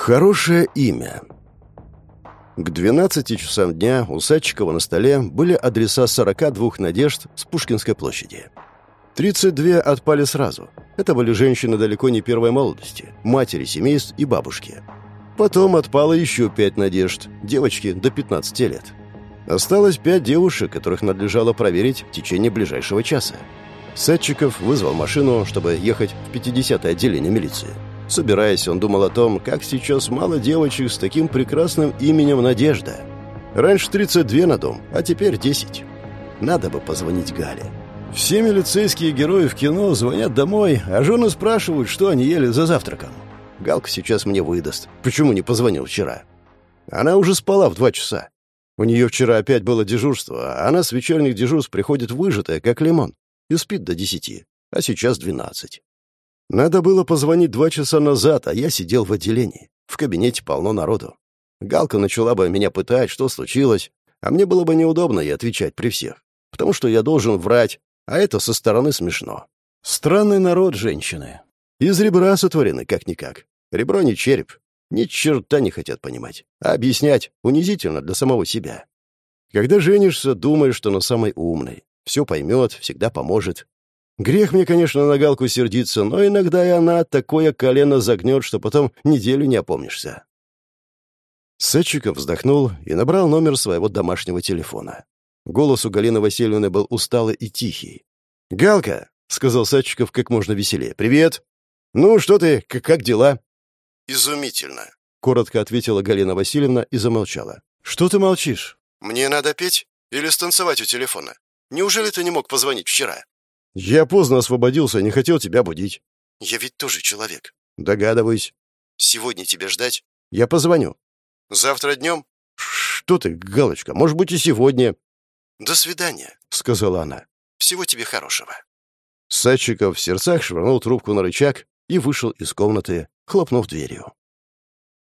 Хорошее имя. К 12 часам дня у Садчикова на столе были адреса 42 надежд с Пушкинской площади. 32 отпали сразу. Это были женщины далеко не первой молодости, матери семейств и бабушки. Потом отпало еще 5 надежд, девочки до 15 лет. Осталось 5 девушек, которых надлежало проверить в течение ближайшего часа. Садчиков вызвал машину, чтобы ехать в 50-е отделение милиции. Собираясь, он думал о том, как сейчас мало девочек с таким прекрасным именем Надежда. Раньше 32 на дом, а теперь 10. Надо бы позвонить Гале. Все милицейские герои в кино звонят домой, а жены спрашивают, что они ели за завтраком. Галка сейчас мне выдаст. Почему не позвонил вчера? Она уже спала в два часа. У нее вчера опять было дежурство, а она с вечерних дежурств приходит выжатая, как лимон, и спит до десяти, а сейчас двенадцать. Надо было позвонить два часа назад, а я сидел в отделении. В кабинете полно народу. Галка начала бы меня пытать, что случилось, а мне было бы неудобно ей отвечать при всех, потому что я должен врать, а это со стороны смешно. Странный народ женщины. Из ребра сотворены, как-никак. Ребро не череп. Ни черта не хотят понимать. А объяснять унизительно для самого себя. Когда женишься, думаешь, что на самой умной. Все поймет, всегда поможет. Грех мне, конечно, на Галку сердиться, но иногда и она такое колено загнет, что потом неделю не опомнишься. Садчиков вздохнул и набрал номер своего домашнего телефона. Голос у Галины Васильевны был усталый и тихий. «Галка!» — сказал Садчиков как можно веселее. «Привет! Ну, что ты, как дела?» «Изумительно!» — коротко ответила Галина Васильевна и замолчала. «Что ты молчишь?» «Мне надо петь или станцевать у телефона? Неужели ты не мог позвонить вчера?» «Я поздно освободился, не хотел тебя будить». «Я ведь тоже человек». «Догадываюсь». «Сегодня тебе ждать?» «Я позвоню». «Завтра днем?» «Что ты, Галочка, может быть и сегодня». «До свидания», — сказала она. «Всего тебе хорошего». Садчиков в сердцах швырнул трубку на рычаг и вышел из комнаты, хлопнув дверью.